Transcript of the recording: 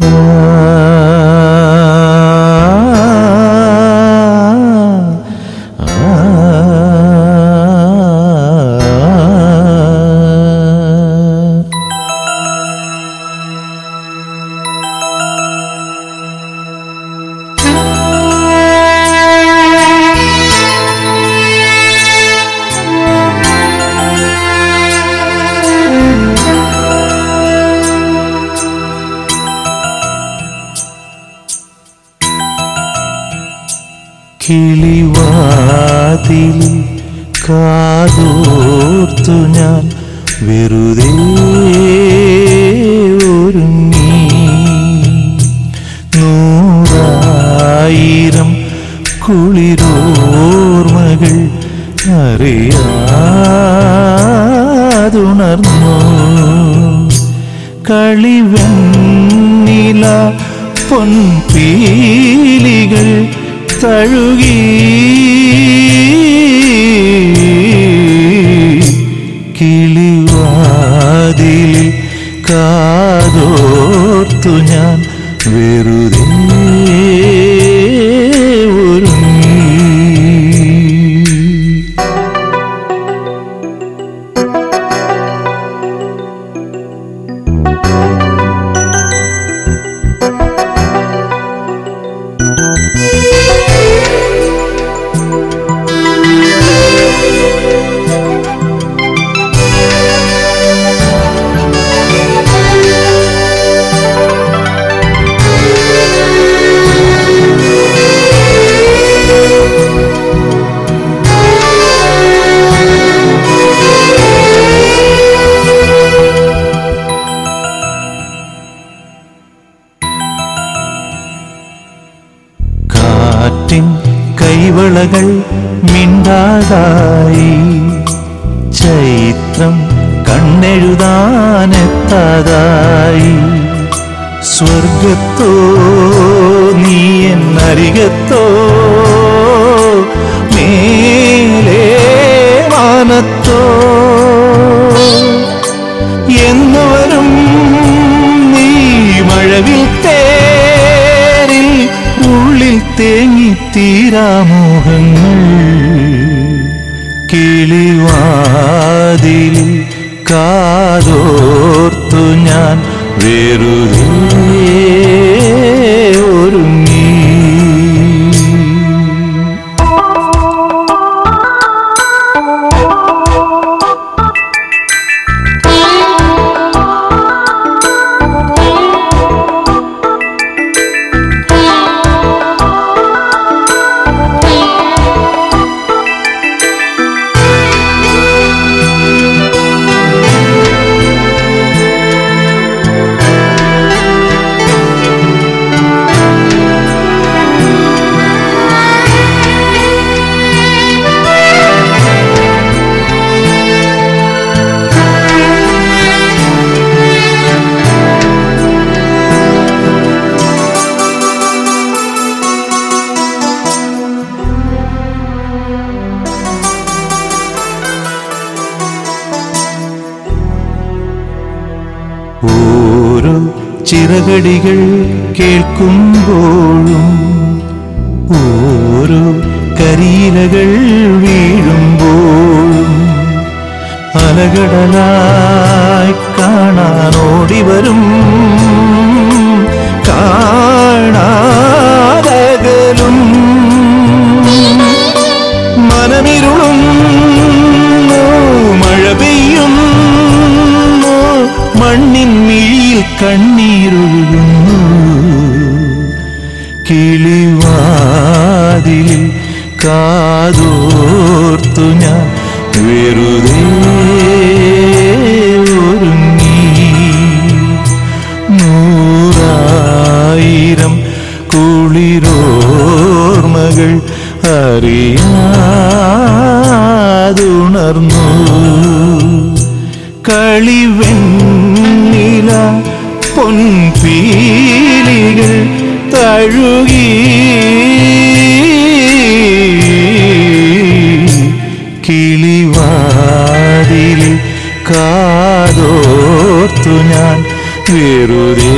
Oh. കിളിവാതിൽ കാതോർത്തു ഞാൻ വെറുതെ ഒരുങ്ങി. നൂറായിരം കുളിരോർമകൾ അറിയാതുണർന്നു. കളിവെണ്ണില പൊൻപീലികൾ തഴുകി. കിളിവാതിൽ കാതോർത്തു ഞാൻ വെറുതെ കൈവളകൾ മിണ്ടാതായി. ചൈത്രം കണ്ണെഴുതാനെത്താതായി. സ്വർഗത്തോ നീ എന്നരികത്തോ മേലേ മാനത്തോ എന്നുവരും നീ മഴവിൽ തേരിൽ ഉള്ളിൽ തേങ്ങി തീരാമോഹങ്ങൾ കിളിവാതിൽ കാതോർത്തു ഞാൻ വെറുതെ ഓരോ ചിറകടികൾ കേൾക്കുമ്പോഴും ഓരോ കരിയിലകൾ വീഴുമ്പോഴും അലകടലായി കാണാനോടി വരും. കണ്ണീരൊഴുകുന്നു. കിളിവാതിൽ കാതോർത്തു ഞാൻ വെറുതെ ഒരുങ്ങി. നൂറായിരം കുളിരോർമകൾ അറിയാതുണർന്നു. കളിവെണ്ണില പൊൻപീലികൾ തഴുകി. കിളിവാതിൽ കാതോർത്തു ഞാൻ വെറുതെ